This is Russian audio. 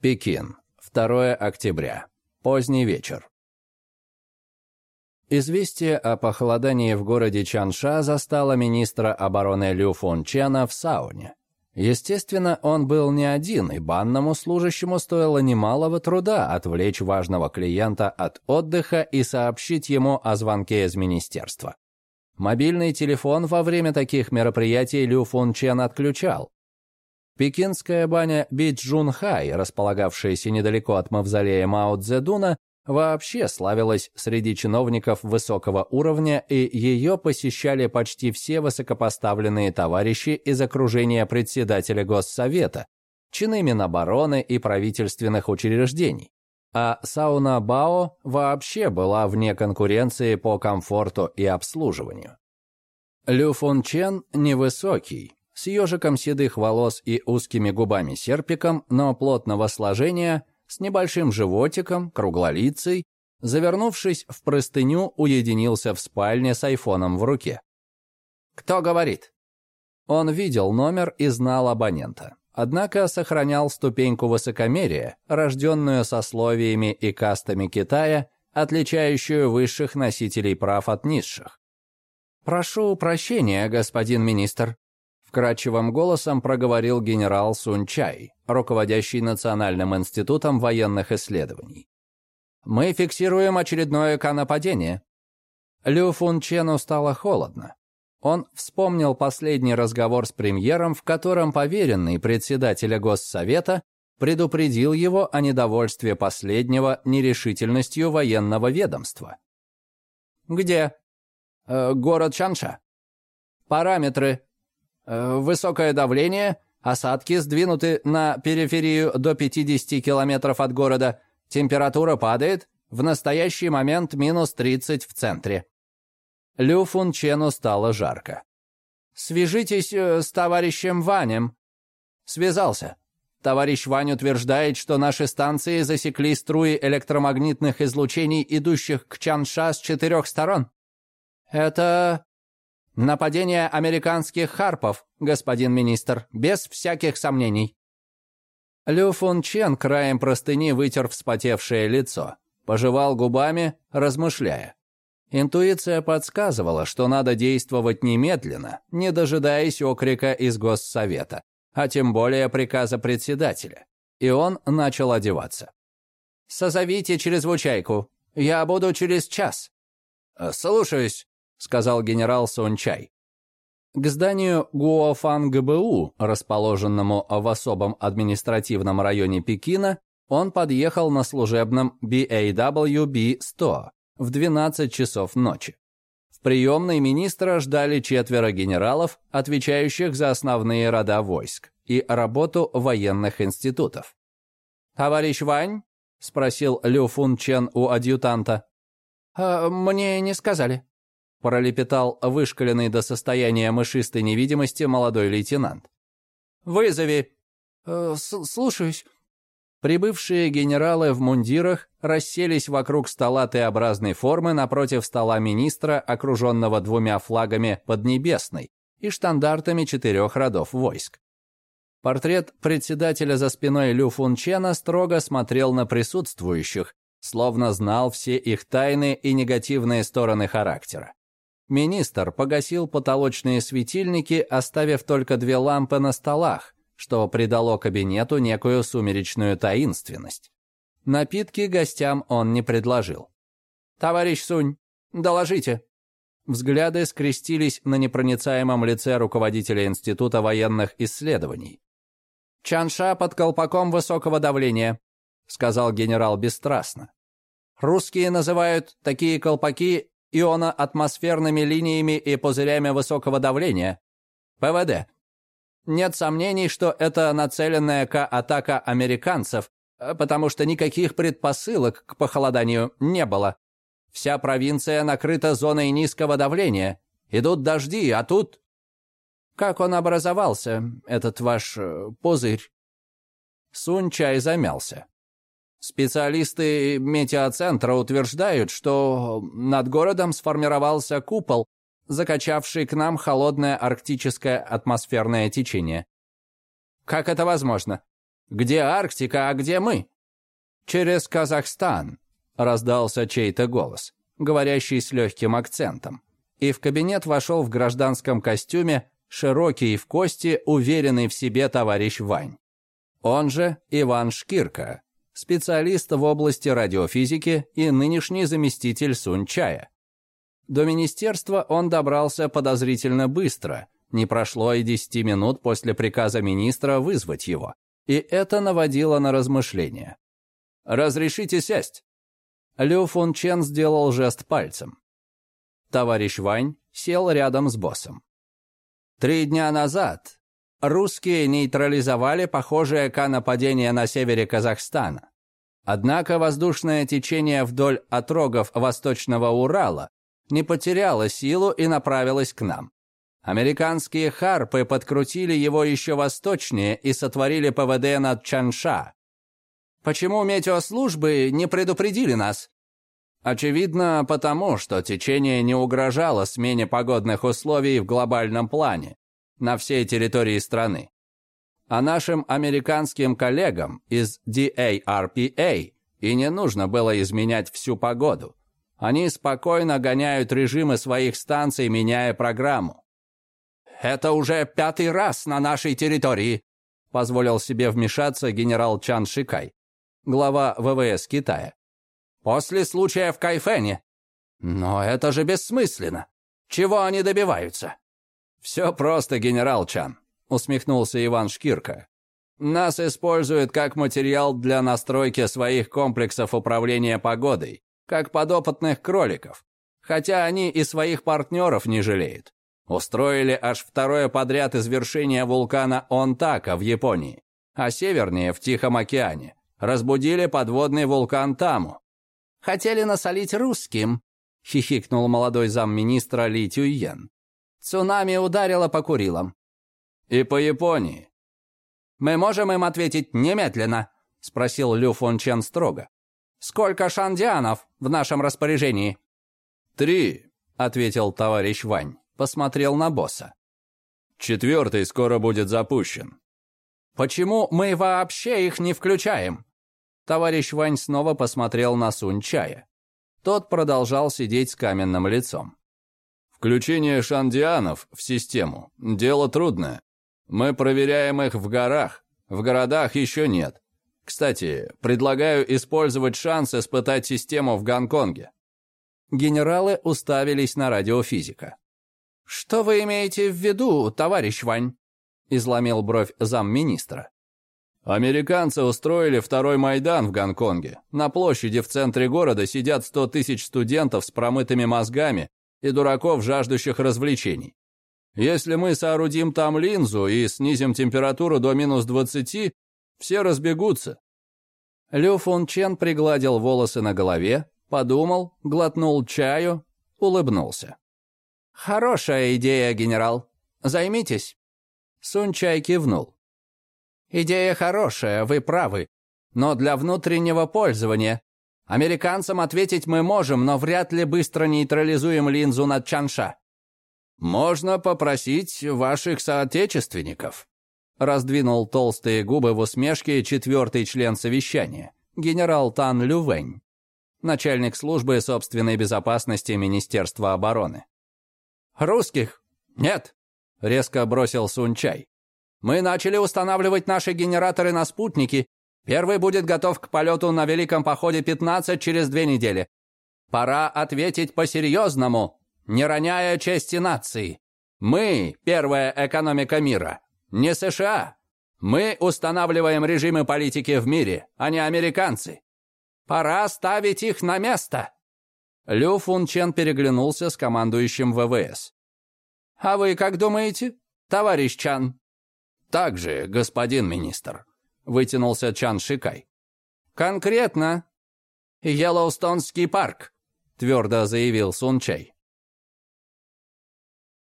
Пекин. 2 октября. Поздний вечер. Известие о похолодании в городе Чанша застало министра обороны Лю Фун Чена в сауне. Естественно, он был не один, и банному служащему стоило немалого труда отвлечь важного клиента от отдыха и сообщить ему о звонке из министерства. Мобильный телефон во время таких мероприятий Лю Фун Чен отключал. Пекинская баня Биджунхай, располагавшаяся недалеко от мавзолея Мао Цзэдуна, вообще славилась среди чиновников высокого уровня, и ее посещали почти все высокопоставленные товарищи из окружения председателя Госсовета, чины Минобороны и правительственных учреждений а сауна Бао вообще была вне конкуренции по комфорту и обслуживанию. Лю Фун Чен невысокий, с ежиком седых волос и узкими губами-серпиком, но плотного сложения, с небольшим животиком, круглолицей, завернувшись в простыню, уединился в спальне с айфоном в руке. «Кто говорит?» Он видел номер и знал абонента однако сохранял ступеньку высокомерия, рожденную сословиями и кастами Китая, отличающую высших носителей прав от низших. «Прошу прощения, господин министр», — вкрадчивым голосом проговорил генерал Сун Чай, руководящий Национальным институтом военных исследований. «Мы фиксируем очередное канопадение». Лю Фун Чену стало холодно. Он вспомнил последний разговор с премьером, в котором поверенный председателя Госсовета предупредил его о недовольстве последнего нерешительностью военного ведомства. «Где?» э, «Город Чанша». «Параметры. Э, высокое давление, осадки сдвинуты на периферию до 50 километров от города, температура падает, в настоящий момент минус 30 в центре». Лю Фун Чену стало жарко. «Свяжитесь э, с товарищем Ванем». Связался. Товарищ Вань утверждает, что наши станции засекли струи электромагнитных излучений, идущих к Чанша с четырех сторон. Это нападение американских харпов, господин министр, без всяких сомнений. Лю Фун Чен краем простыни вытер вспотевшее лицо, пожевал губами, размышляя. Интуиция подсказывала, что надо действовать немедленно, не дожидаясь окрика из Госсовета, а тем более приказа председателя. И он начал одеваться. «Созовите чрезвычайку. Я буду через час». «Слушаюсь», — сказал генерал Сунчай. К зданию Гуофан ГБУ, расположенному в особом административном районе Пекина, он подъехал на служебном BAW B-100, в 12 часов ночи. В приемной министра ждали четверо генералов, отвечающих за основные рода войск и работу военных институтов. «Товарищ Вань?» – спросил Лю Фун Чен у адъютанта. «А, «Мне не сказали», – пролепетал вышкаленный до состояния мышистой невидимости молодой лейтенант. «Вызови». «Э, «Слушаюсь». Прибывшие генералы в мундирах расселись вокруг стола Т-образной формы напротив стола министра, окруженного двумя флагами Поднебесной и штандартами четырех родов войск. Портрет председателя за спиной Лю Фунчена строго смотрел на присутствующих, словно знал все их тайны и негативные стороны характера. Министр погасил потолочные светильники, оставив только две лампы на столах, что придало кабинету некую сумеречную таинственность. Напитки гостям он не предложил. «Товарищ Сунь, доложите». Взгляды скрестились на непроницаемом лице руководителя Института военных исследований. «Чанша под колпаком высокого давления», — сказал генерал бесстрастно. «Русские называют такие колпаки ионоатмосферными линиями и пузырями высокого давления. ПВД. Нет сомнений, что это нацеленная К-атака американцев, э, потому что никаких предпосылок к похолоданию не было. Вся провинция накрыта зоной низкого давления. Идут дожди, а тут... Как он образовался, этот ваш э, пузырь? Сунчай замялся. Специалисты метеоцентра утверждают, что над городом сформировался купол, закачавший к нам холодное арктическое атмосферное течение. Как это возможно? Где Арктика, а где мы?» «Через Казахстан», — раздался чей-то голос, говорящий с легким акцентом. И в кабинет вошел в гражданском костюме широкий в кости, уверенный в себе товарищ Вань. Он же Иван Шкирка, специалист в области радиофизики и нынешний заместитель Сунчая. До министерства он добрался подозрительно быстро, не прошло и десяти минут после приказа министра вызвать его, и это наводило на размышления. «Разрешите сесть?» Лю Фун Чен сделал жест пальцем. Товарищ Вань сел рядом с боссом. Три дня назад русские нейтрализовали похожее К-нападение на севере Казахстана. Однако воздушное течение вдоль отрогов Восточного Урала не потеряло силу и направилось к нам. Американские харпы подкрутили его еще восточнее и сотворили ПВД над Чанша. Почему метеослужбы не предупредили нас? Очевидно, потому что течение не угрожало смене погодных условий в глобальном плане на всей территории страны. А нашим американским коллегам из DARPA и не нужно было изменять всю погоду. Они спокойно гоняют режимы своих станций, меняя программу. «Это уже пятый раз на нашей территории», позволил себе вмешаться генерал Чан Шикай, глава ВВС Китая. «После случая в Кайфене. Но это же бессмысленно. Чего они добиваются?» «Все просто, генерал Чан», усмехнулся Иван Шкирка. «Нас используют как материал для настройки своих комплексов управления погодой, как подопытных кроликов, хотя они и своих партнеров не жалеют. Устроили аж второе подряд извершение вулкана Онтака в Японии, а севернее, в Тихом океане, разбудили подводный вулкан Таму. «Хотели насолить русским», — хихикнул молодой замминистра Ли Тюйен. «Цунами ударило по Курилам». «И по Японии». «Мы можем им ответить немедленно», — спросил Лю Фон Чен строго. «Сколько шандианов в нашем распоряжении?» «Три», — ответил товарищ Вань посмотрел на босса. «Четвертый скоро будет запущен». «Почему мы вообще их не включаем?» Товарищ Вань снова посмотрел на Сунь Чая. Тот продолжал сидеть с каменным лицом. «Включение шандианов в систему – дело трудное. Мы проверяем их в горах, в городах еще нет. Кстати, предлагаю использовать шанс испытать систему в Гонконге». Генералы уставились на радиофизика. «Что вы имеете в виду, товарищ Вань?» – изломил бровь замминистра. Американцы устроили второй Майдан в Гонконге. На площади в центре города сидят сто тысяч студентов с промытыми мозгами и дураков, жаждущих развлечений. Если мы соорудим там линзу и снизим температуру до минус двадцати, все разбегутся. Лю Фун Чен пригладил волосы на голове, подумал, глотнул чаю, улыбнулся. «Хорошая идея, генерал. Займитесь». Сунчай кивнул. «Идея хорошая, вы правы. Но для внутреннего пользования. Американцам ответить мы можем, но вряд ли быстро нейтрализуем линзу над Чанша». «Можно попросить ваших соотечественников», раздвинул толстые губы в усмешке четвертый член совещания, генерал Тан Лювень, начальник службы собственной безопасности Министерства обороны. «Русских? Нет!» — резко бросил Сунчай. «Мы начали устанавливать наши генераторы на спутники. Первый будет готов к полету на Великом походе 15 через две недели. Пора ответить по-серьезному, не роняя чести нации. Мы — первая экономика мира, не США. Мы устанавливаем режимы политики в мире, а не американцы. Пора ставить их на место!» Лю Фун Чен переглянулся с командующим ВВС. «А вы как думаете, товарищ Чан?» «Так же, господин министр», — вытянулся Чан Шикай. «Конкретно?» «Йеллоустонский парк», — твердо заявил Сун Чай.